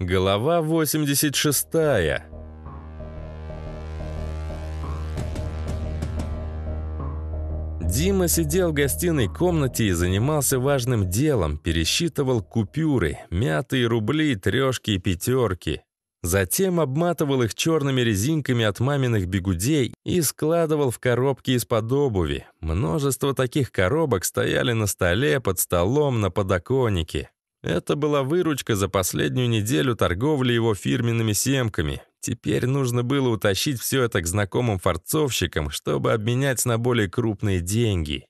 Голова 86 Дима сидел в гостиной комнате и занимался важным делом, пересчитывал купюры, мятые рубли, трешки и пятерки. Затем обматывал их черными резинками от маминых бегудей и складывал в коробки из-под обуви. Множество таких коробок стояли на столе, под столом, на подоконнике. Это была выручка за последнюю неделю торговли его фирменными семками. Теперь нужно было утащить все это к знакомым форцовщикам, чтобы обменять на более крупные деньги.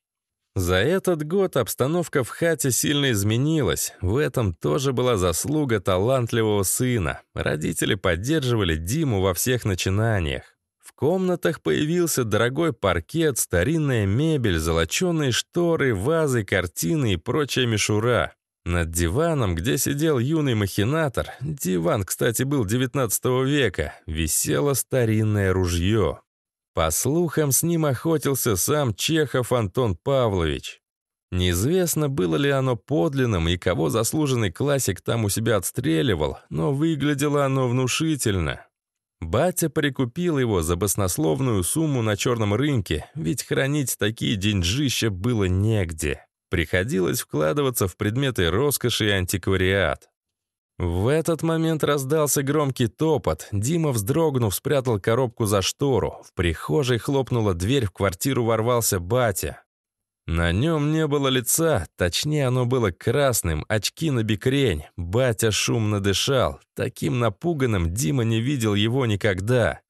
За этот год обстановка в хате сильно изменилась. В этом тоже была заслуга талантливого сына. Родители поддерживали Диму во всех начинаниях. В комнатах появился дорогой паркет, старинная мебель, золоченые шторы, вазы, картины и прочая мишура. Над диваном, где сидел юный махинатор, диван, кстати, был 19 века, висело старинное ружье. По слухам, с ним охотился сам Чехов Антон Павлович. Неизвестно, было ли оно подлинным и кого заслуженный классик там у себя отстреливал, но выглядело оно внушительно. Батя прикупил его за баснословную сумму на черном рынке, ведь хранить такие деньжища было негде. Приходилось вкладываться в предметы роскоши и антиквариат. В этот момент раздался громкий топот. Дима, вздрогнув, спрятал коробку за штору. В прихожей хлопнула дверь, в квартиру ворвался батя. На нем не было лица, точнее оно было красным, очки на бикрень. Батя шумно дышал. Таким напуганным Дима не видел его никогда.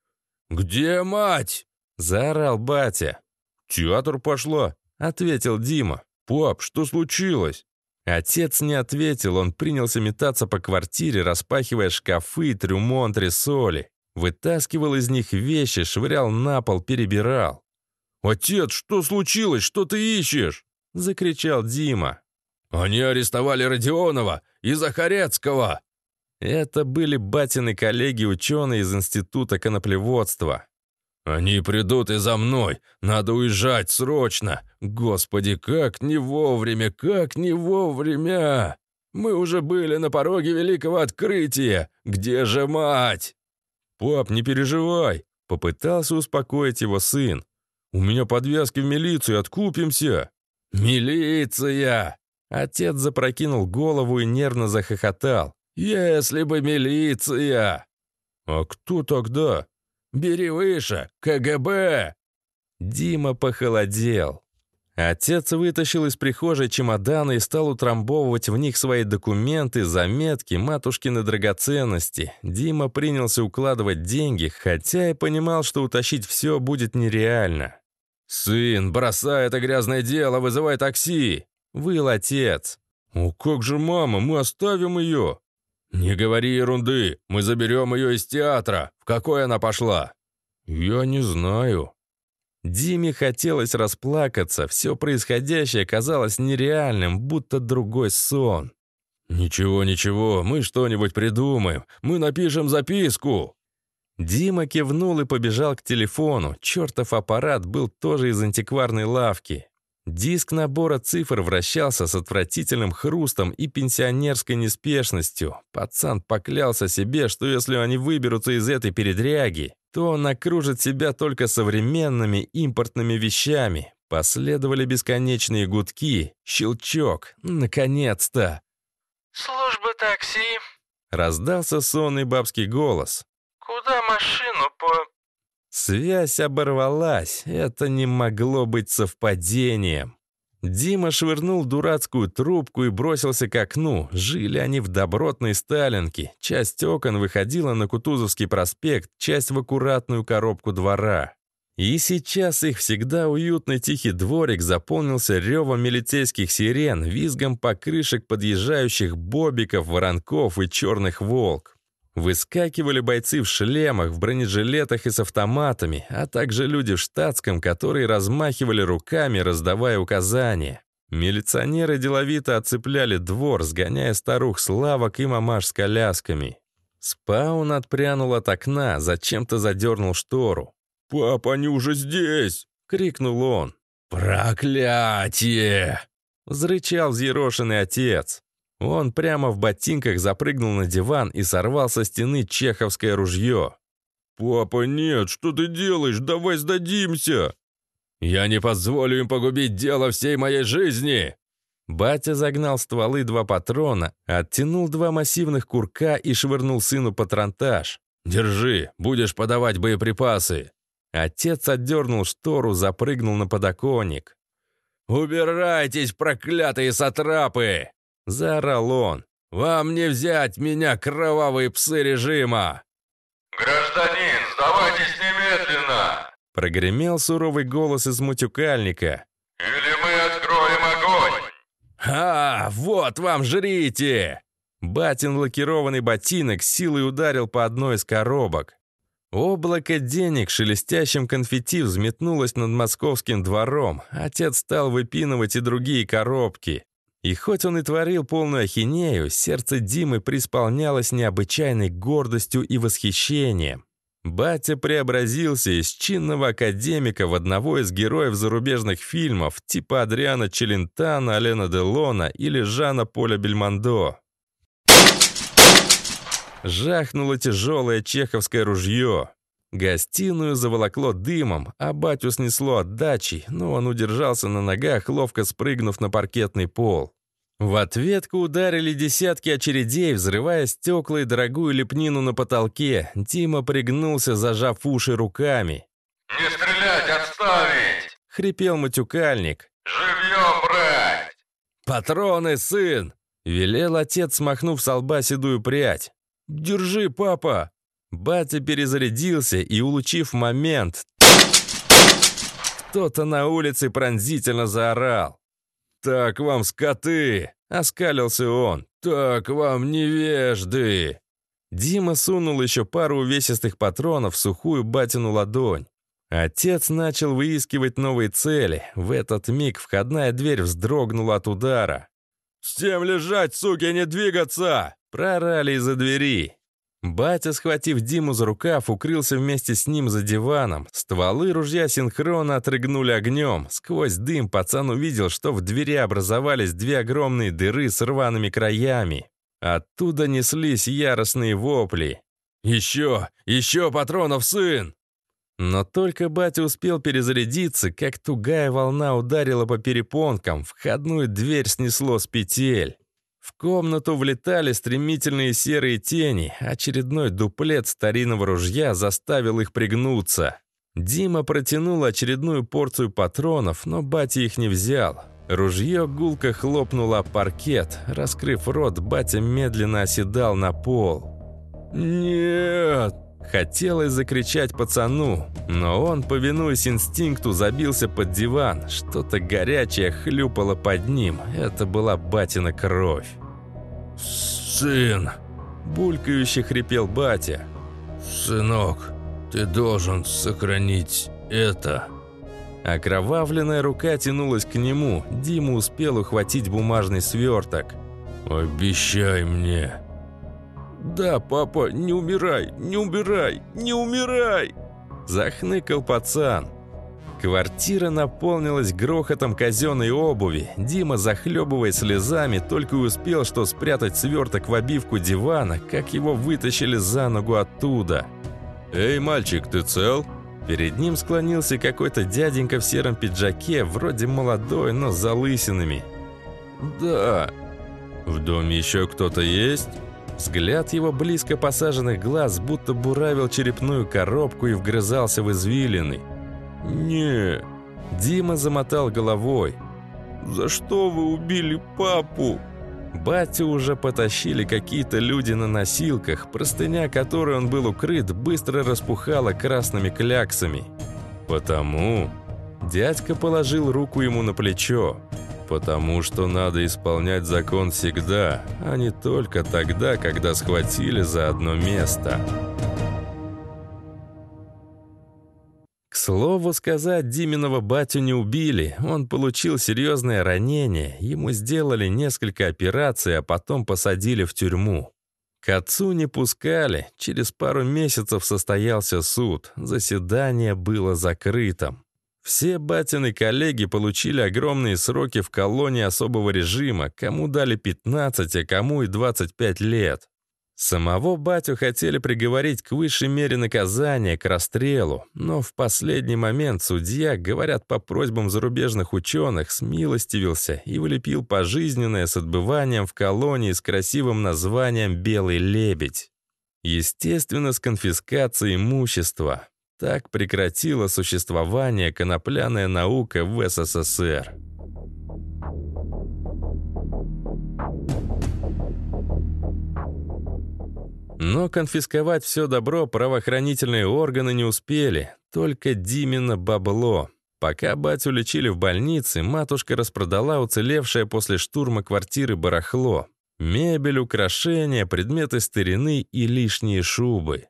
«Где мать?» – заорал батя. «Театр пошла», – ответил Дима. «Пап, что случилось?» Отец не ответил, он принялся метаться по квартире, распахивая шкафы, трюмо, антресоли. Вытаскивал из них вещи, швырял на пол, перебирал. «Отец, что случилось? Что ты ищешь?» — закричал Дима. «Они арестовали Родионова и Захарецкого!» Это были батины коллеги-ученые из Института коноплеводства. «Они придут и за мной. Надо уезжать срочно. Господи, как не вовремя, как не вовремя! Мы уже были на пороге великого открытия. Где же мать?» «Пап, не переживай», — попытался успокоить его сын. «У меня подвязки в милицию, откупимся». «Милиция!» Отец запрокинул голову и нервно захохотал. «Если бы милиция!» «А кто тогда?» Бери выше! КГБ!» Дима похолодел. Отец вытащил из прихожей чемоданы и стал утрамбовывать в них свои документы, заметки, матушкины драгоценности. Дима принялся укладывать деньги, хотя и понимал, что утащить все будет нереально. «Сын, бросай это грязное дело, вызывай такси!» — выл отец. «О, как же мама, мы оставим ее!» «Не говори ерунды, мы заберем ее из театра. В какой она пошла?» «Я не знаю». Диме хотелось расплакаться, все происходящее казалось нереальным, будто другой сон. «Ничего, ничего, мы что-нибудь придумаем, мы напишем записку!» Дима кивнул и побежал к телефону. Чертов аппарат был тоже из антикварной лавки. Диск набора цифр вращался с отвратительным хрустом и пенсионерской неспешностью. Пацан поклялся себе, что если они выберутся из этой передряги, то он окружит себя только современными импортными вещами. Последовали бесконечные гудки, щелчок. Наконец-то! «Служба такси?» Раздался сонный бабский голос. «Куда машину по...» Связь оборвалась, это не могло быть совпадением. Дима швырнул дурацкую трубку и бросился к окну. Жили они в добротной Сталинке. Часть окон выходила на Кутузовский проспект, часть в аккуратную коробку двора. И сейчас их всегда уютный тихий дворик заполнился ревом милицейских сирен, визгом покрышек подъезжающих бобиков, воронков и черных волк. Выскакивали бойцы в шлемах, в бронежилетах и с автоматами, а также люди в штатском, которые размахивали руками, раздавая указания. Милиционеры деловито оцепляли двор, сгоняя старух с лавок и мамаш с колясками. Спаун отпрянул от окна, зачем-то задернул штору. «Папа, они уже здесь!» — крикнул он. «Проклятие!» — взрычал взъерошенный отец. Он прямо в ботинках запрыгнул на диван и сорвал со стены чеховское ружье. «Папа, нет, что ты делаешь? Давай сдадимся!» «Я не позволю им погубить дело всей моей жизни!» Батя загнал стволы два патрона, оттянул два массивных курка и швырнул сыну патронтаж. «Держи, будешь подавать боеприпасы!» Отец отдернул штору, запрыгнул на подоконник. «Убирайтесь, проклятые сатрапы!» — заорал он. «Вам не взять меня, кровавые псы режима!» «Гражданин, сдавайтесь немедленно!» — прогремел суровый голос из мутюкальника. «Или мы откроем огонь!» «А, вот вам жрите!» Батин лакированный ботинок силой ударил по одной из коробок. Облако денег шелестящим конфетти взметнулось над московским двором. Отец стал выпинывать и другие коробки. И хоть он и творил полную ахинею, сердце Димы преисполнялось необычайной гордостью и восхищением. Батя преобразился из чинного академика в одного из героев зарубежных фильмов типа Адриана Челентана, Алена Делона или Жана Поля Бельмондо. Жахнуло тяжелое чеховское ружье. Гостиную заволокло дымом, а батю снесло отдачей, но он удержался на ногах, ловко спрыгнув на паркетный пол. В ответку ударили десятки очередей, взрывая стекла и дорогую лепнину на потолке. Дима пригнулся, зажав уши руками. «Не стрелять, отставить!» — хрипел матюкальник. «Живьем брать!» «Патроны, сын!» — велел отец, смахнув с лба седую прядь. «Держи, папа!» Батя перезарядился и, улучив момент, кто-то на улице пронзительно заорал. «Так вам, скоты!» — оскалился он. «Так вам, невежды!» Дима сунул еще пару увесистых патронов в сухую батину ладонь. Отец начал выискивать новые цели. В этот миг входная дверь вздрогнула от удара. «Всем лежать, суки, не двигаться!» — прорали из-за двери. Батя, схватив Диму за рукав, укрылся вместе с ним за диваном. Стволы ружья синхронно отрыгнули огнем. Сквозь дым пацан увидел, что в двери образовались две огромные дыры с рваными краями. Оттуда неслись яростные вопли. «Еще! Еще патронов, сын!» Но только батя успел перезарядиться, как тугая волна ударила по перепонкам, входную дверь снесло с петель. В комнату влетали стремительные серые тени, очередной дуплет старинного ружья заставил их пригнуться. Дима протянул очередную порцию патронов, но батя их не взял. Ружье гулко хлопнуло об паркет. Раскрыв рот, батя медленно оседал на пол. «Нет!» Хотелось закричать пацану, но он, повинуясь инстинкту, забился под диван. Что-то горячее хлюпало под ним. Это была батина кровь. «Сын!» – булькающе хрипел батя. «Сынок, ты должен сохранить это!» Окровавленная рука тянулась к нему. Дима успел ухватить бумажный сверток. «Обещай мне!» «Да, папа, не умирай, не умирай, не умирай!» Захныкал пацан. Квартира наполнилась грохотом казенной обуви. Дима, захлебываясь слезами, только успел что спрятать сверток в обивку дивана, как его вытащили за ногу оттуда. «Эй, мальчик, ты цел?» Перед ним склонился какой-то дяденька в сером пиджаке, вроде молодой, но с залысинами. «Да». «В доме еще кто-то есть?» Взгляд его близко посаженных глаз будто буравил черепную коробку и вгрызался в извилины. «Не...» Дима замотал головой. «За что вы убили папу?» Батю уже потащили какие-то люди на носилках, простыня которой он был укрыт, быстро распухала красными кляксами. «Потому...» Дядька положил руку ему на плечо. Потому что надо исполнять закон всегда, а не только тогда, когда схватили за одно место. К слову сказать, Диминого батю не убили. Он получил серьезное ранение, ему сделали несколько операций, а потом посадили в тюрьму. К отцу не пускали, через пару месяцев состоялся суд, заседание было закрытым. Все батины коллеги получили огромные сроки в колонии особого режима, кому дали 15, а кому и 25 лет. Самого батю хотели приговорить к высшей мере наказания, к расстрелу, но в последний момент судья, говорят по просьбам зарубежных ученых, смилостивился и вылепил пожизненное с отбыванием в колонии с красивым названием «Белый лебедь». Естественно, с конфискацией имущества. Так прекратила существование конопляная наука в СССР. Но конфисковать все добро правоохранительные органы не успели, только Димина бабло. Пока батю лечили в больнице, матушка распродала уцелевшее после штурма квартиры барахло. Мебель, украшения, предметы старины и лишние шубы.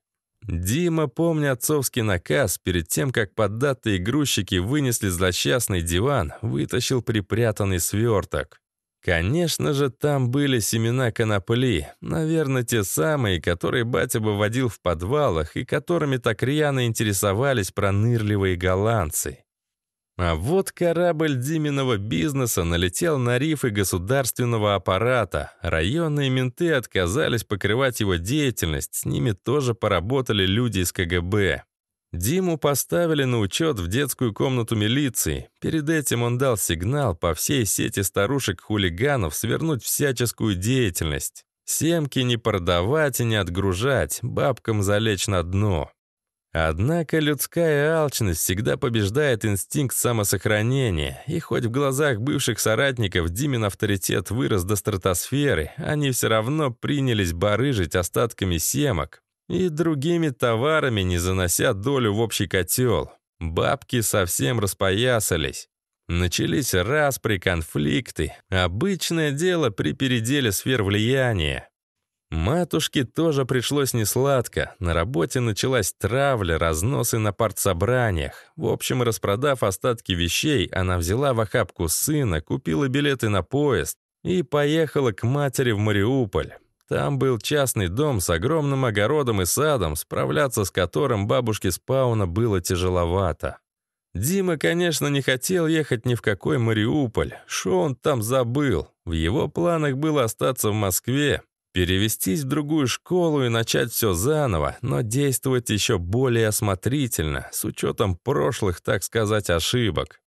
Дима, помня отцовский наказ, перед тем, как поддатые грузчики вынесли злосчастный диван, вытащил припрятанный сверток. Конечно же, там были семена конопли, наверное, те самые, которые батя бы водил в подвалах и которыми так рьяно интересовались пронырливые голландцы. А вот корабль Диминого бизнеса налетел на рифы государственного аппарата. Районные менты отказались покрывать его деятельность, с ними тоже поработали люди из КГБ. Диму поставили на учет в детскую комнату милиции. Перед этим он дал сигнал по всей сети старушек-хулиганов свернуть всяческую деятельность. Семки не продавать и не отгружать, бабкам залечь на дно. Однако людская алчность всегда побеждает инстинкт самосохранения, и хоть в глазах бывших соратников Димин авторитет вырос до стратосферы, они все равно принялись барыжить остатками семок и другими товарами, не занося долю в общий котел. Бабки совсем распоясались. Начались распри, конфликты. Обычное дело при переделе сфер влияния. Матушке тоже пришлось несладко. На работе началась травля, разносы на партсобраниях. В общем, распродав остатки вещей, она взяла в охапку сына, купила билеты на поезд и поехала к матери в Мариуполь. Там был частный дом с огромным огородом и садом, справляться с которым бабушке Спауна было тяжеловато. Дима, конечно, не хотел ехать ни в какой Мариуполь. Что он там забыл? В его планах было остаться в Москве, Перевестись в другую школу и начать все заново, но действовать еще более осмотрительно, с учетом прошлых, так сказать, ошибок.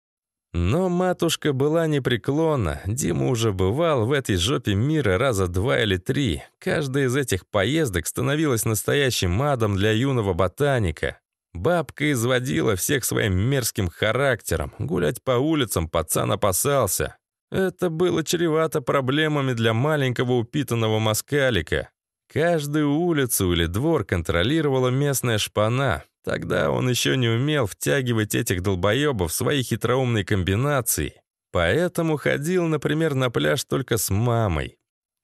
Но матушка была непреклонна, Дима уже бывал в этой жопе мира раза два или три. Каждая из этих поездок становилась настоящим адом для юного ботаника. Бабка изводила всех своим мерзким характером, гулять по улицам пацан опасался. Это было чревато проблемами для маленького упитанного москалика. Каждую улицу или двор контролировала местная шпана. Тогда он еще не умел втягивать этих долбоебов в свои хитроумные комбинации. Поэтому ходил, например, на пляж только с мамой.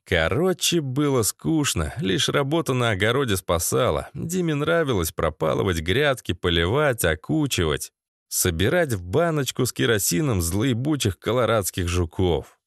Короче, было скучно, лишь работа на огороде спасала. Диме нравилось пропалывать грядки, поливать, окучивать собирать в баночку с керосином злоебучих колорадских жуков.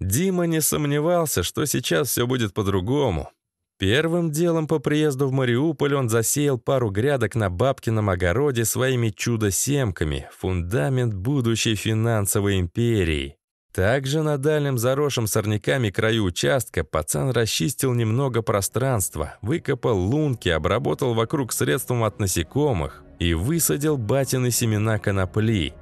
Дима не сомневался, что сейчас все будет по-другому. Первым делом по приезду в Мариуполь он засеял пару грядок на бабкином огороде своими чудо-семками, фундамент будущей финансовой империи. Также на дальнем заросшем сорняками краю участка пацан расчистил немного пространства, выкопал лунки, обработал вокруг средством от насекомых, и высадил батины семена конопли.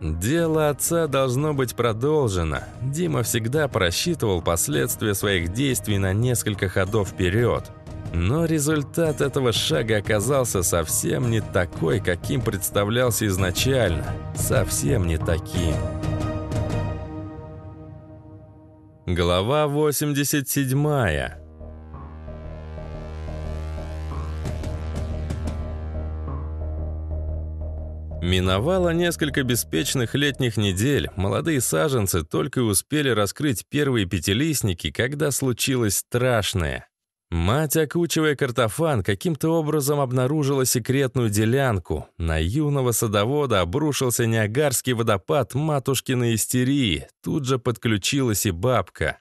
Дело отца должно быть продолжено. Дима всегда просчитывал последствия своих действий на несколько ходов вперед. Но результат этого шага оказался совсем не такой, каким представлялся изначально. Совсем не таким. Глава 87. Миновало несколько беспечных летних недель, молодые саженцы только успели раскрыть первые пятилистники, когда случилось страшное. Мать, окучивая картофан, каким-то образом обнаружила секретную делянку. На юного садовода обрушился неагарский водопад матушкиной истерии. Тут же подключилась и бабка.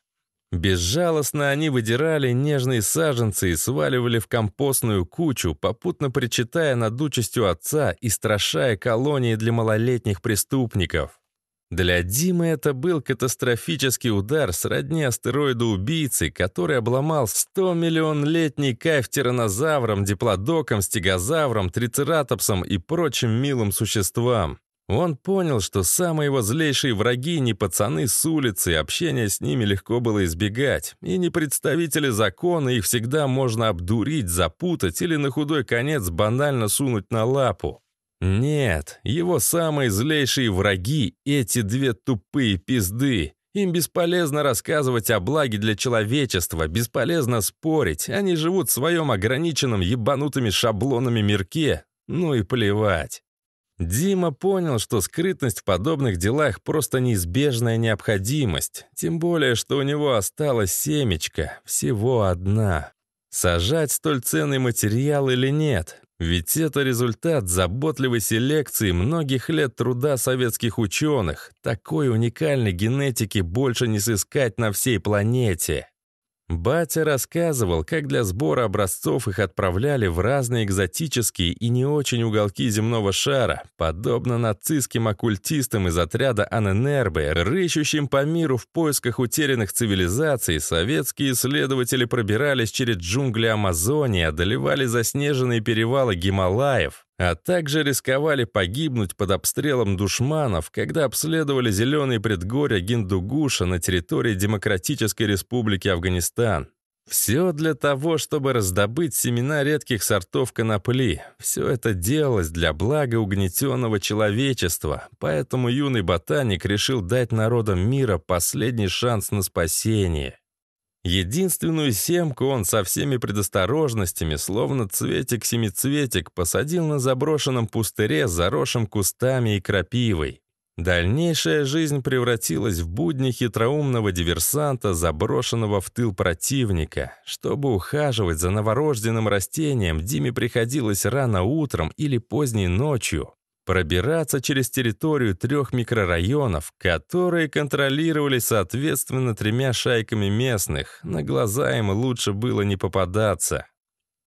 Безжалостно они выдирали нежные саженцы и сваливали в компостную кучу, попутно причитая над участью отца и страшая колонии для малолетних преступников. Для Димы это был катастрофический удар сродни астероида-убийцы, который обломал 100 миллион-летний кайф тиранозаврам, диплодокам, стегозаврам, трицератопсам и прочим милым существам. Он понял, что самые его злейшие враги не пацаны с улицы, общение с ними легко было избегать, и не представители закона, их всегда можно обдурить, запутать или на худой конец банально сунуть на лапу. Нет, его самые злейшие враги — эти две тупые пизды. Им бесполезно рассказывать о благе для человечества, бесполезно спорить, они живут в своем ограниченном ебанутыми шаблонами мирке, ну и плевать. Дима понял, что скрытность в подобных делах просто неизбежная необходимость, тем более, что у него осталась семечка, всего одна. Сажать столь ценный материал или нет? Ведь это результат заботливой селекции многих лет труда советских ученых. Такой уникальной генетики больше не сыскать на всей планете. Батя рассказывал, как для сбора образцов их отправляли в разные экзотические и не очень уголки земного шара, подобно нацистским оккультистам из отряда Аненербе, рыщущим по миру в поисках утерянных цивилизаций, советские исследователи пробирались через джунгли Амазонии, одолевали заснеженные перевалы Гималаев, а также рисковали погибнуть под обстрелом душманов, когда обследовали зеленые предгорья Гиндугуша на территории Демократической Республики Афганистан. Все для того, чтобы раздобыть семена редких сортов конопли. Все это делалось для блага угнетенного человечества, поэтому юный ботаник решил дать народам мира последний шанс на спасение. Единственную семку он со всеми предосторожностями, словно цветик-семицветик, посадил на заброшенном пустыре, заросшем кустами и крапивой. Дальнейшая жизнь превратилась в будни хитроумного диверсанта, заброшенного в тыл противника. Чтобы ухаживать за новорожденным растением, Диме приходилось рано утром или поздней ночью пробираться через территорию трех микрорайонов, которые контролировались соответственно тремя шайками местных. На глаза им лучше было не попадаться.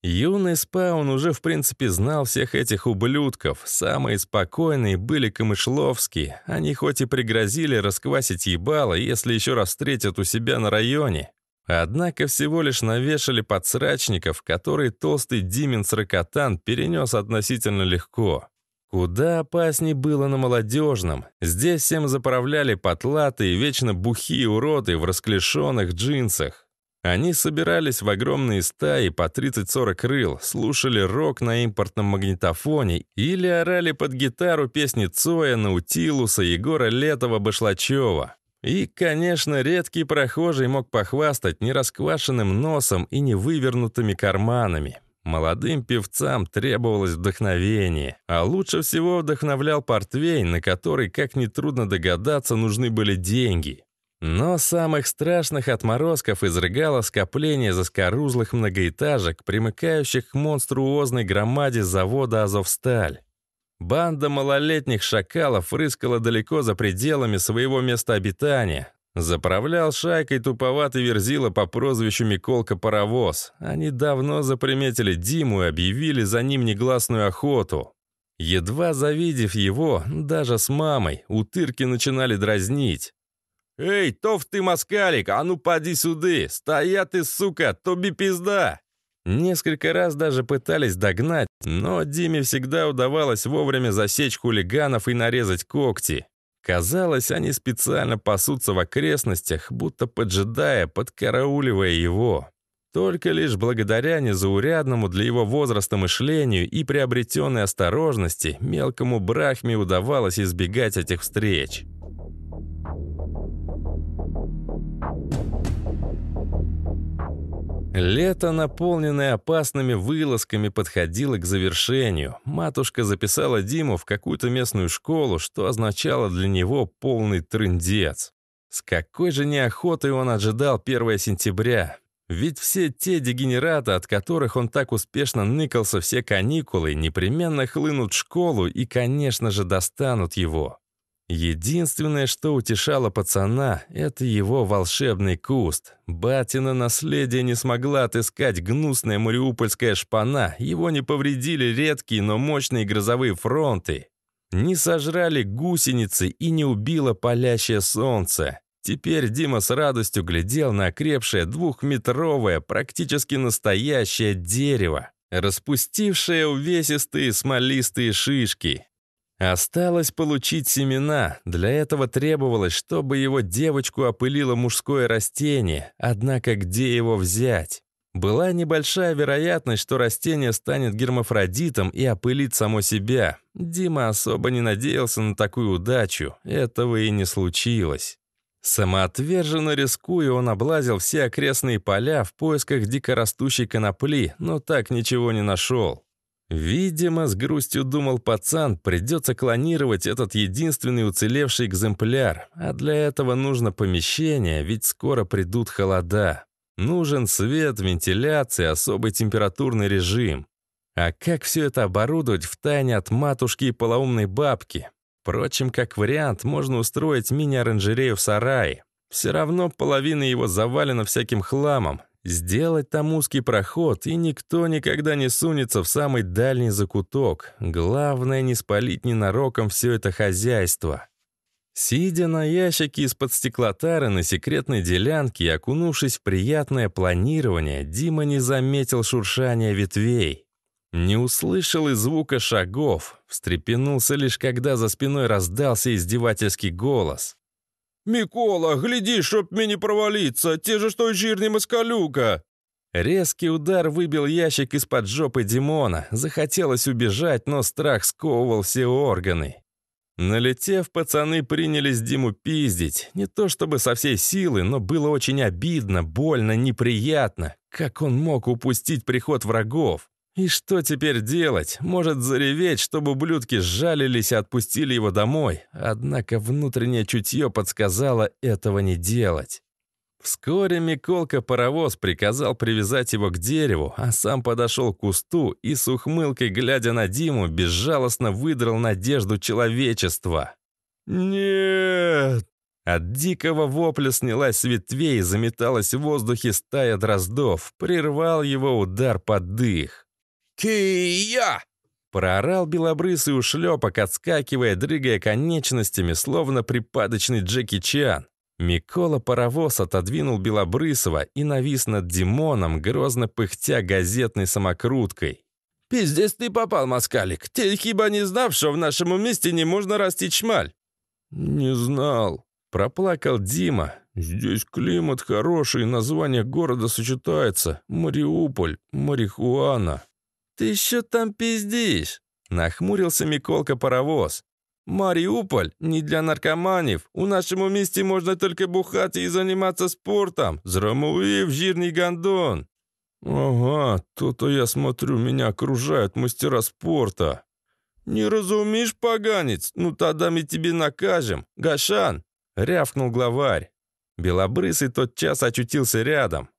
Юный спаун уже в принципе знал всех этих ублюдков. Самые спокойные были камышловские. Они хоть и пригрозили расквасить ебало, если еще раз встретят у себя на районе. Однако всего лишь навешали подсрачников, которые толстый Димин Сракотан перенес относительно легко. Куда опасней было на молодежном. Здесь всем заправляли потлатые, вечно бухие уроды в расклешенных джинсах. Они собирались в огромные стаи по 30-40 крыл, слушали рок на импортном магнитофоне или орали под гитару песни Цоя, Наутилуса, Егора Летова, Башлачева. И, конечно, редкий прохожий мог похвастать нерасквашенным носом и невывернутыми карманами. Молодым певцам требовалось вдохновение, а лучше всего вдохновлял портвейн, на который, как нетрудно догадаться, нужны были деньги. Но самых страшных отморозков изрыгало скопление заскорузлых многоэтажек, примыкающих к монструозной громаде завода «Азовсталь». Банда малолетних шакалов рыскала далеко за пределами своего места обитания, Заправлял шайкой туповатый верзила по прозвищу Миколка Паровоз. Они давно заприметили Диму и объявили за ним негласную охоту. Едва завидев его, даже с мамой, утырки начинали дразнить. «Эй, тов ты москалик, а ну поди сюды! Стоят ты, сука, тоби пизда!» Несколько раз даже пытались догнать, но Диме всегда удавалось вовремя засечь хулиганов и нарезать когти. Казалось, они специально пасутся в окрестностях, будто поджидая, подкарауливая его. Только лишь благодаря незаурядному для его возраста мышлению и приобретенной осторожности мелкому брахме удавалось избегать этих встреч. Лето, наполненное опасными вылазками, подходило к завершению. Матушка записала Диму в какую-то местную школу, что означало для него полный трындец. С какой же неохотой он ожидал 1 сентября. Ведь все те дегенераты, от которых он так успешно ныкался все каникулы, непременно хлынут в школу и, конечно же, достанут его. Единственное, что утешало пацана, это его волшебный куст. Батина наследие не смогла отыскать гнусная мариупольская шпана, его не повредили редкие, но мощные грозовые фронты. Не сожрали гусеницы и не убило палящее солнце. Теперь Дима с радостью глядел на окрепшее двухметровое, практически настоящее дерево, распустившее увесистые смолистые шишки. Осталось получить семена. Для этого требовалось, чтобы его девочку опылило мужское растение. Однако где его взять? Была небольшая вероятность, что растение станет гермафродитом и опылит само себя. Дима особо не надеялся на такую удачу. Этого и не случилось. Самоотверженно рискуя, он облазил все окрестные поля в поисках дикорастущей конопли, но так ничего не нашел. Видимо, с грустью думал пацан, придется клонировать этот единственный уцелевший экземпляр, а для этого нужно помещение, ведь скоро придут холода. Нужен свет, вентиляция, особый температурный режим. А как все это оборудовать в тайне от матушки и полоумной бабки? Впрочем, как вариант, можно устроить мини-оранжерею в сарае. Все равно половина его завалена всяким хламом, Сделать там узкий проход, и никто никогда не сунется в самый дальний закуток. Главное, не спалить ненароком все это хозяйство. Сидя на ящике из-под стеклотары на секретной делянке и окунувшись в приятное планирование, Дима не заметил шуршания ветвей. Не услышал и звука шагов, встрепенулся лишь когда за спиной раздался издевательский голос. «Микола, гляди, чтоб мне не провалиться, те же что жирный москалюка!» Резкий удар выбил ящик из-под жопы Димона. Захотелось убежать, но страх сковывал все органы. Налетев, пацаны принялись Диму пиздить. Не то чтобы со всей силы, но было очень обидно, больно, неприятно. Как он мог упустить приход врагов? И что теперь делать? Может зареветь, чтобы ублюдки сжалились и отпустили его домой. Однако внутреннее чутье подсказало этого не делать. Вскоре Миколка-паровоз приказал привязать его к дереву, а сам подошел к кусту и с ухмылкой, глядя на Диму, безжалостно выдрал надежду человечества. «Нет!» От дикого вопля снялась с ветвей и заметалась в воздухе стая дроздов, прервал его удар под дых. «Кия!» Проорал белобрысый ушлепок, отскакивая, дрыгая конечностями, словно припадочный Джеки Чан. Микола паровоз отодвинул Белобрысова и навис над Димоном, грозно пыхтя газетной самокруткой. «Пиздец ты попал, москалик! Ты хиба не знав, что в нашем месте не можно растить шмаль?» «Не знал», — проплакал Дима. «Здесь климат хороший, название города сочетается. Мариуполь, марихуана». «Ты еще там пиздишь?» — нахмурился Миколка-паровоз. «Мариуполь не для наркоманов. У нашему месте можно только бухать и заниматься спортом. Зромовив жирный гондон». «Ага, то-то я смотрю, меня окружают мастера спорта». «Не разумеешь, поганец? Ну тогда мы тебе накажем. Гашан!» — рявкнул главарь. Белобрысый тотчас очутился рядом.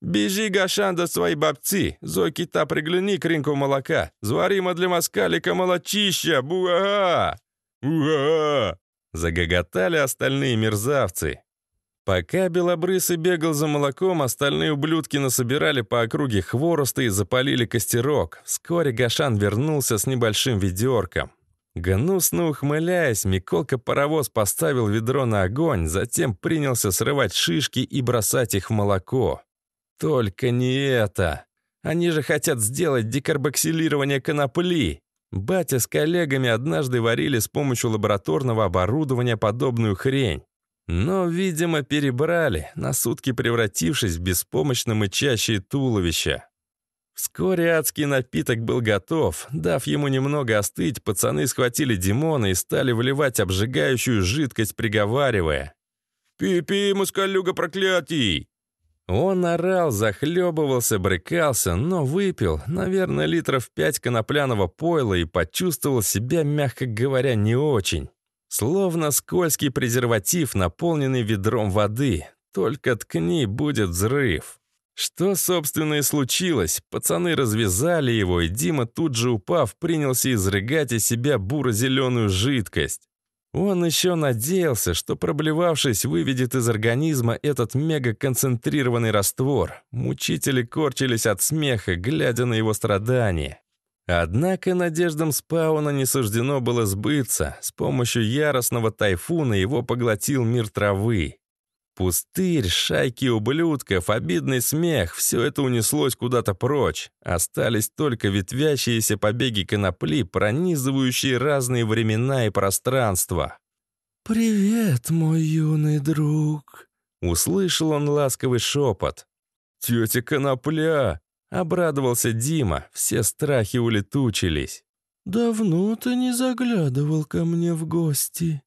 «Бежи, Гашан, до своей бабцы! Зойки та пригляни к ринку молока! Зварима для москалика молочища! Буга! Буга!» Загоготали остальные мерзавцы. Пока Белобрысый бегал за молоком, остальные ублюдки насобирали по округе хвороста и запалили костерок. Вскоре Гашан вернулся с небольшим ведерком. Гнусно ухмыляясь, Миколка-паровоз поставил ведро на огонь, затем принялся срывать шишки и бросать их в молоко. Только не это. Они же хотят сделать декарбоксилирование конопли. Батя с коллегами однажды варили с помощью лабораторного оборудования подобную хрень. Но, видимо, перебрали, на сутки превратившись в беспомощно мычащее туловище. Вскоре адский напиток был готов. Дав ему немного остыть, пацаны схватили Димона и стали выливать обжигающую жидкость, приговаривая. «Пи-пи, москалюга проклятий!» Он орал, захлебывался, брыкался, но выпил, наверное, литров пять конопляного пойла и почувствовал себя, мягко говоря, не очень. Словно скользкий презерватив, наполненный ведром воды. Только ткни, будет взрыв. Что, собственно, и случилось. Пацаны развязали его, и Дима, тут же упав, принялся изрыгать из себя буро-зеленую жидкость. Он еще надеялся, что проблевавшись выведет из организма этот мегаконцентрированный раствор. Мучители корчились от смеха, глядя на его страдания. Однако надеждам Спауна не суждено было сбыться. С помощью яростного тайфуна его поглотил мир травы. Пустырь, шайки ублюдков, обидный смех — все это унеслось куда-то прочь. Остались только ветвящиеся побеги конопли, пронизывающие разные времена и пространства. «Привет, мой юный друг!» — услышал он ласковый шепот. «Тетя Конопля!» — обрадовался Дима, все страхи улетучились. «Давно ты не заглядывал ко мне в гости?»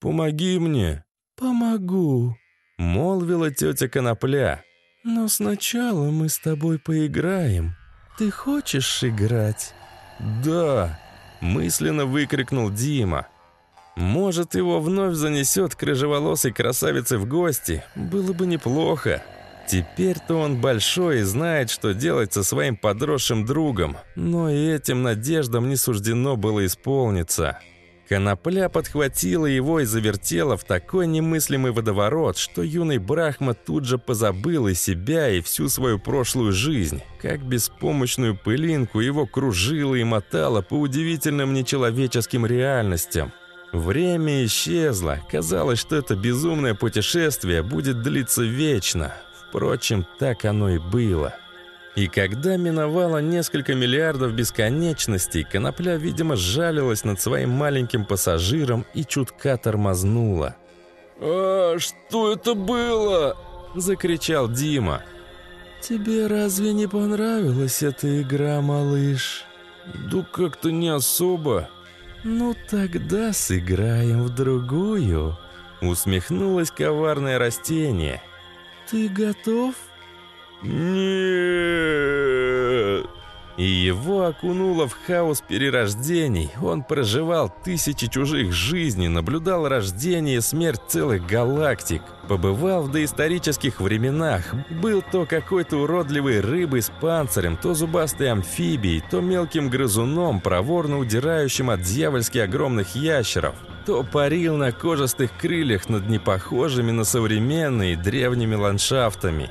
«Помоги мне!» «Помогу!» — молвила тетя Конопля. «Но сначала мы с тобой поиграем. Ты хочешь играть?» «Да!» — мысленно выкрикнул Дима. «Может, его вновь занесет к рыжеволосой красавице в гости? Было бы неплохо. Теперь-то он большой и знает, что делать со своим подросшим другом, но и этим надеждам не суждено было исполниться». Конопля подхватила его и завертела в такой немыслимый водоворот, что юный Брахма тут же позабыл и себя, и всю свою прошлую жизнь. Как беспомощную пылинку его кружило и мотало по удивительным нечеловеческим реальностям. Время исчезло. Казалось, что это безумное путешествие будет длиться вечно. Впрочем, так оно и было. И когда миновало несколько миллиардов бесконечностей, Конопля, видимо, сжалилась над своим маленьким пассажиром и чутка тормознула. «А, что это было?» – закричал Дима. «Тебе разве не понравилась эта игра, малыш?» «Да как-то не особо». «Ну тогда сыграем в другую», – усмехнулось коварное растение. «Ты готов?» «Нет!» И его окунуло в хаос перерождений. Он проживал тысячи чужих жизней, наблюдал рождение и смерть целых галактик. Побывал в доисторических временах. Был то какой-то уродливой рыбой с панцирем, то зубастой амфибией, то мелким грызуном, проворно удирающим от дьявольски огромных ящеров. То парил на кожистых крыльях над непохожими на современные древними ландшафтами.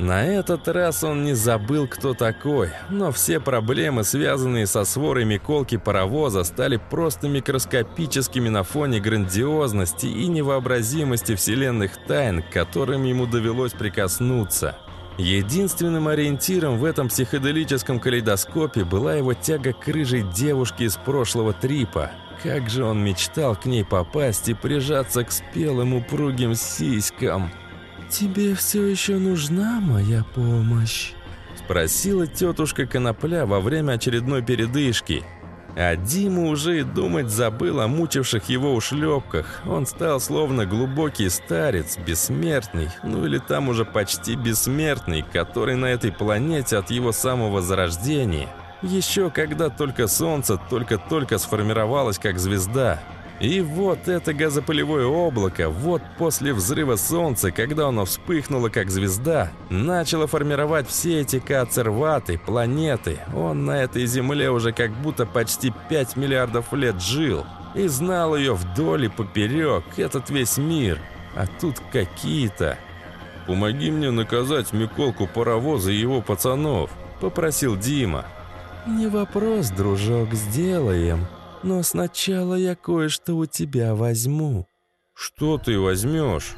На этот раз он не забыл, кто такой, но все проблемы, связанные со сворой Миколки паровоза, стали просто микроскопическими на фоне грандиозности и невообразимости вселенных тайн, к которым ему довелось прикоснуться. Единственным ориентиром в этом психоделическом калейдоскопе была его тяга к рыжей девушке из прошлого трипа. Как же он мечтал к ней попасть и прижаться к спелым упругим сиськам. «Тебе все еще нужна моя помощь?» Спросила тетушка Конопля во время очередной передышки. А Дима уже и думать забыл о мучивших его ушлепках. Он стал словно глубокий старец, бессмертный, ну или там уже почти бессмертный, который на этой планете от его самого зарождения. Еще когда только Солнце только-только сформировалось как звезда – и вот это газопылевое облако, вот после взрыва Солнца, когда оно вспыхнуло как звезда, начало формировать все эти кацерваты, планеты. Он на этой Земле уже как будто почти 5 миллиардов лет жил. И знал ее вдоль и поперек, этот весь мир. А тут какие-то... «Помоги мне наказать Миколку паровоза и его пацанов», — попросил Дима. «Не вопрос, дружок, сделаем», но сначала я кое-что у тебя возьму». «Что ты возьмешь?»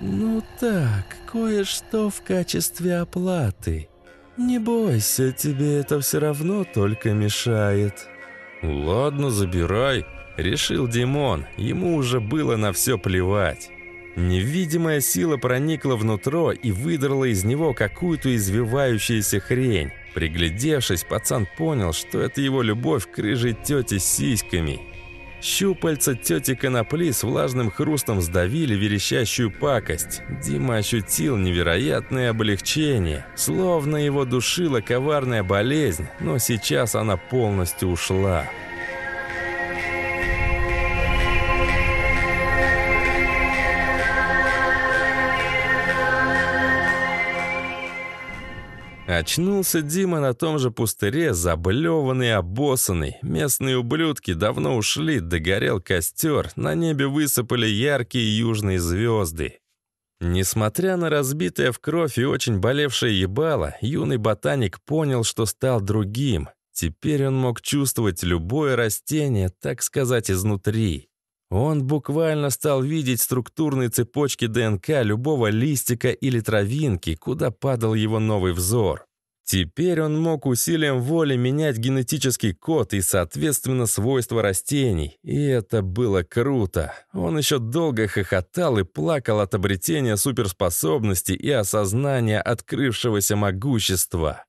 «Ну так, кое-что в качестве оплаты. Не бойся, тебе это все равно только мешает». «Ладно, забирай», — решил Димон. Ему уже было на все плевать. Невидимая сила проникла внутрь и выдрала из него какую-то извивающуюся хрень. Приглядевшись, пацан понял, что это его любовь к рыжей тете с сиськами. Щупальца тети Конопли с влажным хрустом сдавили верещащую пакость. Дима ощутил невероятное облегчение, словно его душила коварная болезнь, но сейчас она полностью ушла. Очнулся Дима на том же пустыре, заблеванный обоссанный. Местные ублюдки давно ушли, догорел костер, на небе высыпали яркие южные звезды. Несмотря на разбитое в кровь и очень болевшее ебало, юный ботаник понял, что стал другим. Теперь он мог чувствовать любое растение, так сказать, изнутри. Он буквально стал видеть структурные цепочки ДНК любого листика или травинки, куда падал его новый взор. Теперь он мог усилием воли менять генетический код и, соответственно, свойства растений. И это было круто. Он еще долго хохотал и плакал от обретения суперспособности и осознания открывшегося могущества.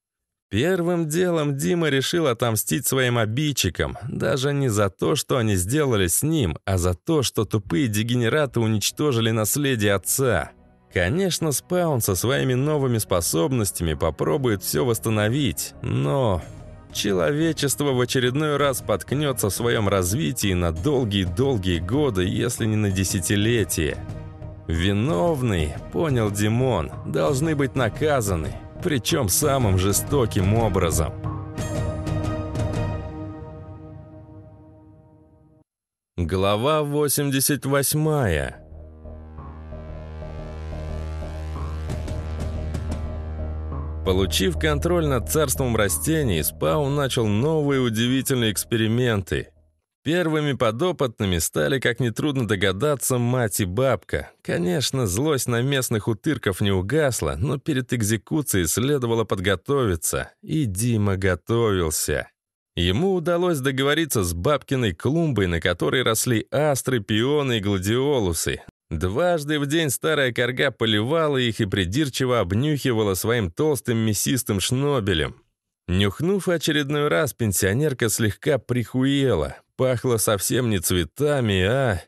Первым делом Дима решил отомстить своим обидчикам, даже не за то, что они сделали с ним, а за то, что тупые дегенераты уничтожили наследие отца. Конечно, Спаун со своими новыми способностями попробует все восстановить, но... Человечество в очередной раз споткнется в своем развитии на долгие-долгие годы, если не на десятилетия. Виновные, понял Димон, должны быть наказаны причем самым жестоким образом. Глава 88 Получив контроль над царством растений, Спаун начал новые удивительные эксперименты. Первыми подопытными стали, как нетрудно догадаться, мать и бабка. Конечно, злость на местных утырков не угасла, но перед экзекуцией следовало подготовиться. И Дима готовился. Ему удалось договориться с бабкиной клумбой, на которой росли астры, пионы и гладиолусы. Дважды в день старая корга поливала их и придирчиво обнюхивала своим толстым мясистым шнобелем. Нюхнув очередной раз, пенсионерка слегка прихуела. Пахло совсем не цветами, а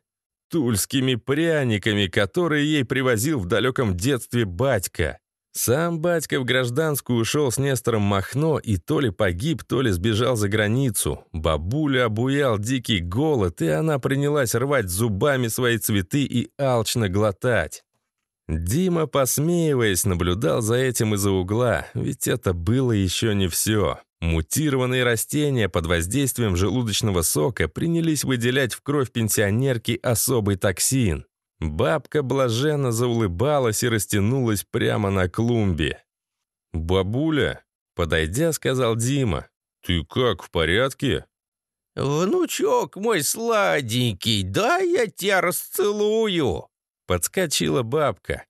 тульскими пряниками, которые ей привозил в далеком детстве батька. Сам батька в гражданскую ушел с Нестором Махно и то ли погиб, то ли сбежал за границу. Бабуля обуял дикий голод, и она принялась рвать зубами свои цветы и алчно глотать. Дима, посмеиваясь, наблюдал за этим из-за угла, ведь это было еще не все. Мутированные растения под воздействием желудочного сока принялись выделять в кровь пенсионерки особый токсин. Бабка блаженно заулыбалась и растянулась прямо на клумбе. «Бабуля», — подойдя, сказал Дима, — «ты как, в порядке?» «Внучок мой сладенький, дай я тебя расцелую!» Подскочила бабка.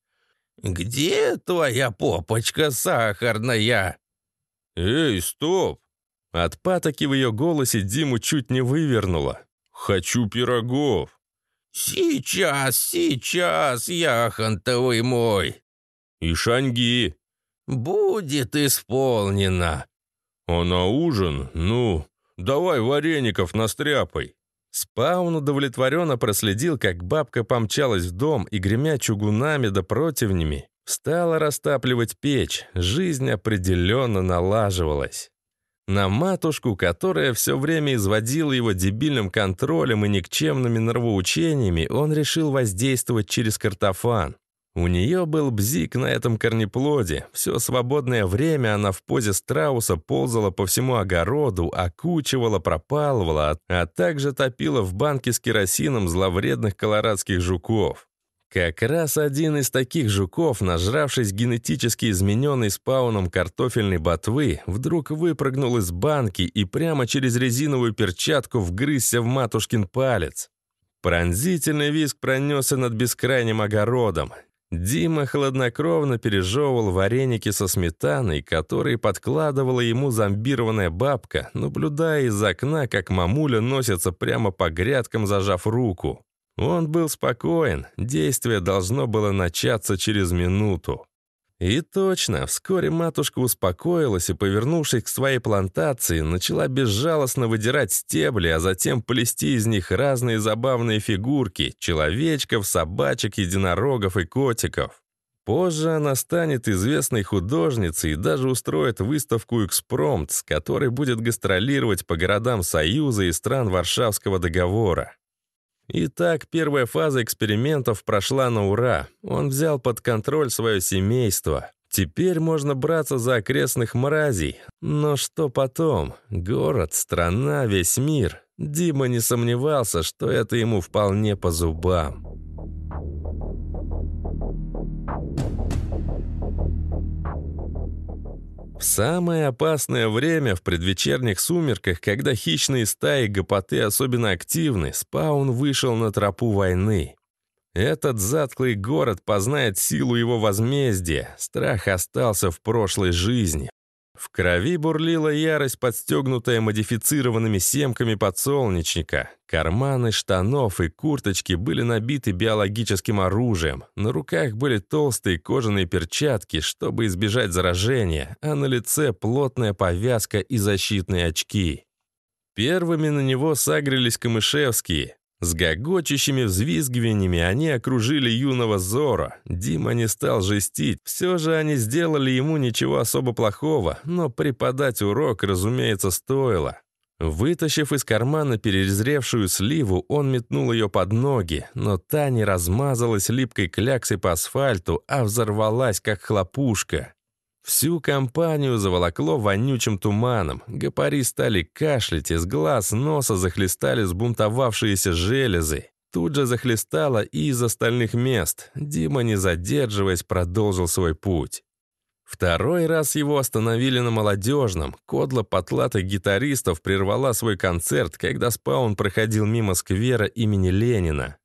«Где твоя попочка сахарная?» «Эй, стоп!» От патоки в ее голосе Диму чуть не вывернуло. «Хочу пирогов!» «Сейчас, сейчас, яхонтовый мой!» «И шаньги!» «Будет исполнено!» «А на ужин? Ну, давай вареников настряпай!» Спаун удовлетворенно проследил, как бабка помчалась в дом и, гремя чугунами да противнями, Стала растапливать печь, жизнь определенно налаживалась. На матушку, которая все время изводила его дебильным контролем и никчемными нравоучениями, он решил воздействовать через картофан. У нее был бзик на этом корнеплоде. Все свободное время она в позе страуса ползала по всему огороду, окучивала, пропалывала, а также топила в банке с керосином зловредных колорадских жуков. Как раз один из таких жуков, нажравшись генетически измененной спауном картофельной ботвы, вдруг выпрыгнул из банки и прямо через резиновую перчатку вгрызся в матушкин палец. Пронзительный визг пронесся над бескрайним огородом. Дима хладнокровно пережевывал вареники со сметаной, которые подкладывала ему зомбированная бабка, наблюдая из окна, как мамуля носится прямо по грядкам, зажав руку. Он был спокоен, действие должно было начаться через минуту. И точно, вскоре матушка успокоилась и, повернувшись к своей плантации, начала безжалостно выдирать стебли, а затем плести из них разные забавные фигурки — человечков, собачек, единорогов и котиков. Позже она станет известной художницей и даже устроит выставку «Экспромт», с которой будет гастролировать по городам Союза и стран Варшавского договора. Итак, первая фаза экспериментов прошла на ура. Он взял под контроль свое семейство. Теперь можно браться за окрестных мразей. Но что потом? Город, страна, весь мир. Дима не сомневался, что это ему вполне по зубам. В самое опасное время, в предвечерних сумерках, когда хищные стаи гопоты особенно активны, спаун вышел на тропу войны. Этот затклый город познает силу его возмездия. Страх остался в прошлой жизни. В крови бурлила ярость, подстегнутая модифицированными семками подсолнечника. Карманы штанов и курточки были набиты биологическим оружием. На руках были толстые кожаные перчатки, чтобы избежать заражения, а на лице плотная повязка и защитные очки. Первыми на него сагрились камышевские. С гогочущими взвизгиваниями они окружили юного Зора. Дима не стал жестить. Все же они сделали ему ничего особо плохого, но преподать урок, разумеется, стоило. Вытащив из кармана перезревшую сливу, он метнул ее под ноги, но та не размазалась липкой кляксой по асфальту, а взорвалась, как хлопушка. Всю компанию заволокло вонючим туманом. Гопари стали кашлять, из глаз, носа захлестали сбунтовавшиеся железы. Тут же захлестало и из остальных мест. Дима, не задерживаясь, продолжил свой путь. Второй раз его остановили на молодежном. Кодла потлатых гитаристов прервала свой концерт, когда спаун проходил мимо сквера имени Ленина.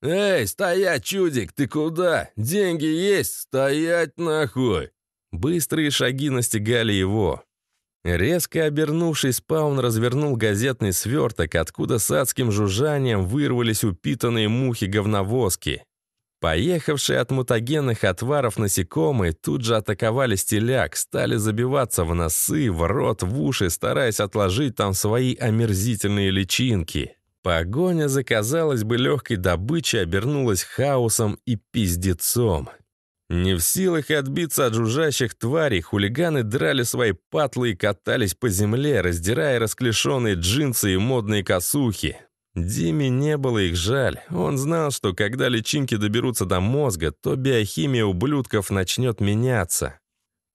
«Эй, стоять, чудик, ты куда? Деньги есть? Стоять нахуй!» Быстрые шаги настигали его. Резко обернувшись, Спаун развернул газетный сверток, откуда с адским жужжанием вырвались упитанные мухи-говновозки. Поехавшие от мутагенных отваров насекомые тут же атаковали стеляк, стали забиваться в носы, в рот, в уши, стараясь отложить там свои омерзительные личинки. Погоня за, казалось бы, легкой добычей обернулась хаосом и пиздецом. Не в силах отбиться от жужжащих тварей, хулиганы драли свои патлы и катались по земле, раздирая расклешенные джинсы и модные косухи. Диме не было их жаль. Он знал, что когда личинки доберутся до мозга, то биохимия ублюдков начнет меняться.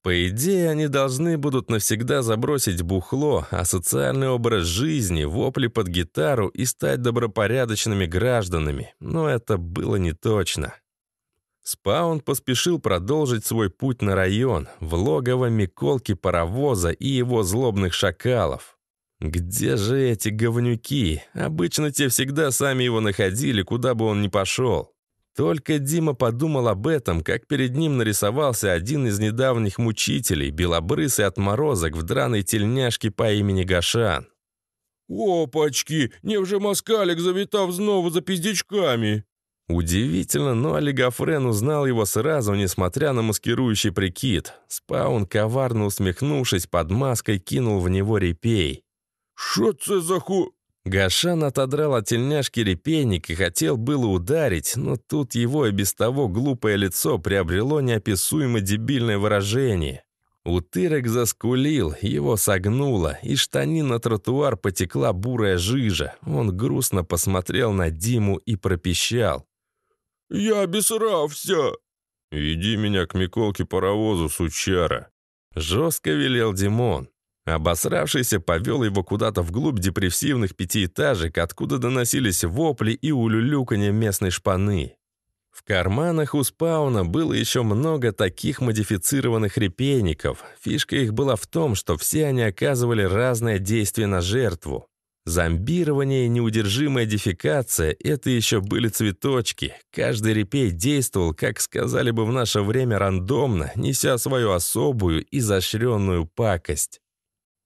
По идее, они должны будут навсегда забросить бухло, а социальный образ жизни, вопли под гитару и стать добропорядочными гражданами. Но это было не точно. Спаун поспешил продолжить свой путь на район, в логово Миколки паровоза и его злобных шакалов. Где же эти говнюки? Обычно те всегда сами его находили, куда бы он ни пошел. Только Дима подумал об этом, как перед ним нарисовался один из недавних мучителей, белобрысый отморозок в драной тельняшке по имени Гашан. «Опачки! Не вже москалик завитав знову за пиздячками!» Удивительно, но Олигофрен узнал его сразу, несмотря на маскирующий прикид. Спаун, коварно усмехнувшись под маской, кинул в него репей. «Шо це за ху...» Гашан отодрал от тельняшки репейник и хотел было ударить, но тут его и без того глупое лицо приобрело неописуемо дебильное выражение. Утырок заскулил, его согнуло, и штанин на тротуар потекла бурая жижа. Он грустно посмотрел на Диму и пропищал. «Я обесрався!» «Веди меня к Миколке-паровозу, сучара!» Жестко велел Димон. Обосравшийся повел его куда-то вглубь депрессивных пятиэтажек, откуда доносились вопли и улюлюканье местной шпаны. В карманах у спауна было еще много таких модифицированных репейников. Фишка их была в том, что все они оказывали разное действие на жертву. Зомбирование и неудержимая дефекация — это еще были цветочки. Каждый репей действовал, как сказали бы в наше время, рандомно, неся свою особую, изощренную пакость.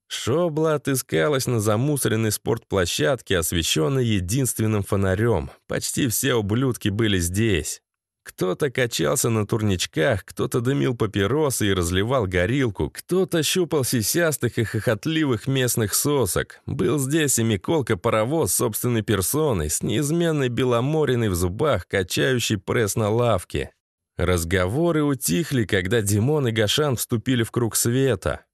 Шобла отыскалась на замусоренной спортплощадке, освещенной единственным фонарем. Почти все ублюдки были здесь. Кто-то качался на турничках, кто-то дымил папиросы и разливал горилку, кто-то щупал сисястых и хохотливых местных сосок. Был здесь и Миколка-паровоз собственной персоной, с неизменной беломориной в зубах, качающий пресс на лавке. Разговоры утихли, когда Димон и Гашан вступили в круг света.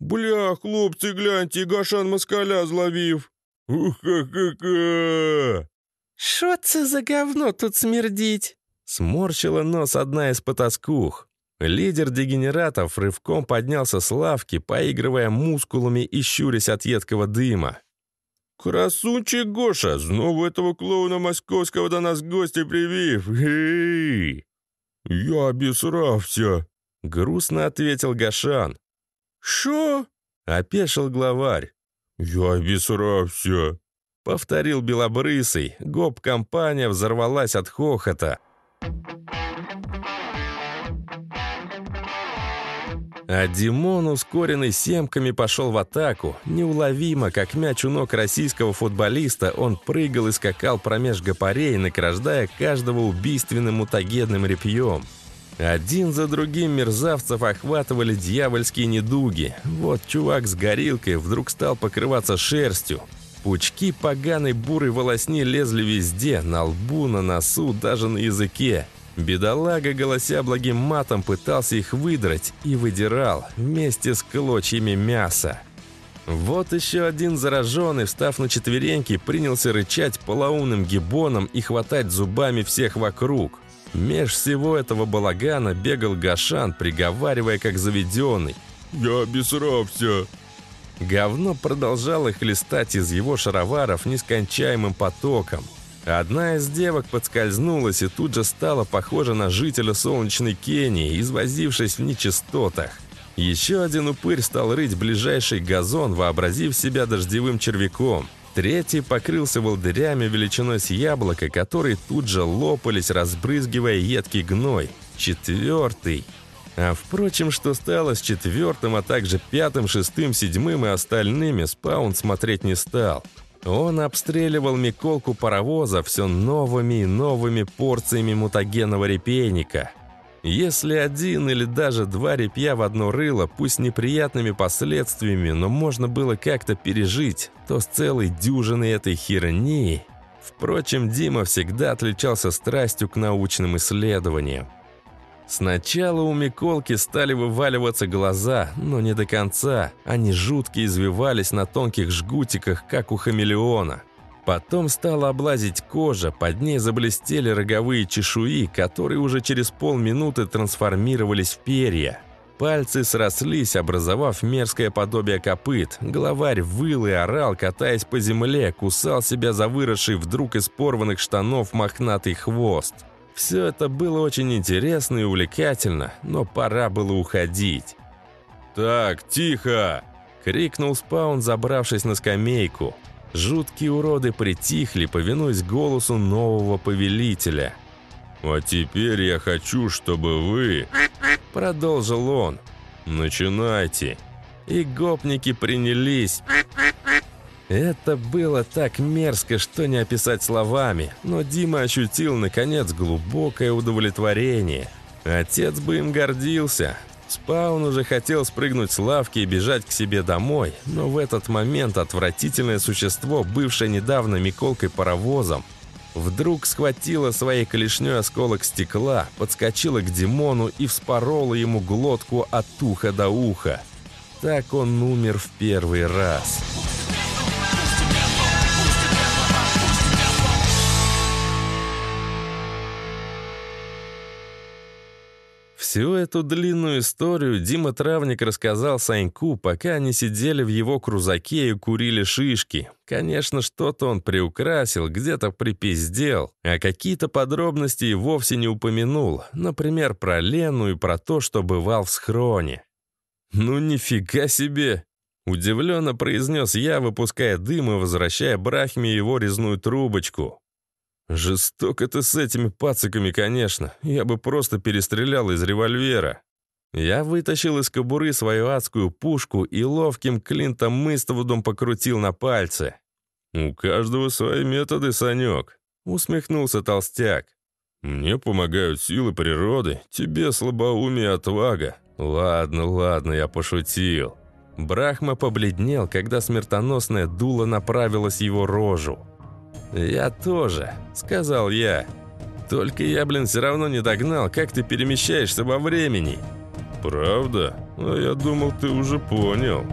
«Бля, хлопцы, гляньте, Гашан москаля зловив!» «Уха-ха-ха!» «Шо це за говно тут смердить?» Сморщила нос одна из потаскух. Лидер дегенератов рывком поднялся с лавки, поигрывая мускулами и щурясь от едкого дыма. «Красунчик Гоша, снова этого клоуна московского до нас гости привив! Хей!» «Я обесрався!» — грустно ответил Гашан. «Шо?» — опешил главарь. «Я обесрався!» — повторил Белобрысый. Гоп-компания взорвалась от хохота. А Димон, ускоренный семками, пошел в атаку. Неуловимо, как мяч у ног российского футболиста, он прыгал и скакал промеж гопарей, награждая каждого убийственным мутагенным репьем. Один за другим мерзавцев охватывали дьявольские недуги. Вот чувак с горилкой вдруг стал покрываться шерстью. Пучки поганой бурой волосни лезли везде, на лбу, на носу, даже на языке. Бедолага, голося благим матом, пытался их выдрать и выдирал вместе с клочьями мяса. Вот еще один зараженный, встав на четвереньки, принялся рычать полоумным гибоном и хватать зубами всех вокруг. Меж всего этого балагана бегал Гашан, приговаривая как заведенный. «Я обесрался!» Говно продолжало хлестать из его шароваров нескончаемым потоком. Одна из девок подскользнулась и тут же стала похожа на жителя солнечной Кении, извозившись в нечистотах. Еще один упырь стал рыть ближайший газон, вообразив себя дождевым червяком. Третий покрылся волдырями величиной с яблоко, которые тут же лопались, разбрызгивая едкий гной. Четвертый. А впрочем, что стало с четвертым, а также пятым, шестым, седьмым и остальными, Спаун смотреть не стал. Он обстреливал Миколку паровоза все новыми и новыми порциями мутагенного репейника. Если один или даже два репья в одно рыло, пусть неприятными последствиями, но можно было как-то пережить, то с целой дюжиной этой херни... Впрочем, Дима всегда отличался страстью к научным исследованиям. Сначала у Миколки стали вываливаться глаза, но не до конца. Они жутко извивались на тонких жгутиках, как у хамелеона. Потом стала облазить кожа, под ней заблестели роговые чешуи, которые уже через полминуты трансформировались в перья. Пальцы срослись, образовав мерзкое подобие копыт. Главарь выл и орал, катаясь по земле, кусал себя за выросший вдруг из порванных штанов мохнатый хвост. Все это было очень интересно и увлекательно, но пора было уходить. «Так, тихо!» — крикнул Спаун, забравшись на скамейку. Жуткие уроды притихли, повинуясь голосу нового повелителя. «А теперь я хочу, чтобы вы...» — продолжил он. «Начинайте!» И гопники принялись это было так мерзко, что не описать словами, но Дима ощутил, наконец, глубокое удовлетворение. Отец бы им гордился. Спаун уже хотел спрыгнуть с лавки и бежать к себе домой, но в этот момент отвратительное существо, бывшее недавно Миколкой паровозом, вдруг схватило своей клешней осколок стекла, подскочило к Димону и вспорола ему глотку от уха до уха. Так он умер в первый раз. Всю эту длинную историю Дима Травник рассказал Саньку, пока они сидели в его крузаке и курили шишки. Конечно, что-то он приукрасил, где-то припиздел, а какие-то подробности и вовсе не упомянул, например, про Лену и про то, что бывал в схроне. «Ну нифига себе!» Удивленно произнес я, выпуская дым и возвращая Брахме его резную трубочку. Жестоко ты с этими пациками, конечно. Я бы просто перестрелял из револьвера. Я вытащил из кобуры свою адскую пушку и ловким Клинтом Иствудом покрутил на пальце. «У каждого свои методы, Санек», — усмехнулся толстяк. «Мне помогают силы природы, тебе слабоумие и отвага. Ладно, ладно, я пошутил». Брахма побледнел, когда смертоносное дуло направилось его рожу. «Я тоже», — сказал я. «Только я, блин, все равно не догнал, как ты перемещаешься во времени». «Правда? А я думал, ты уже понял».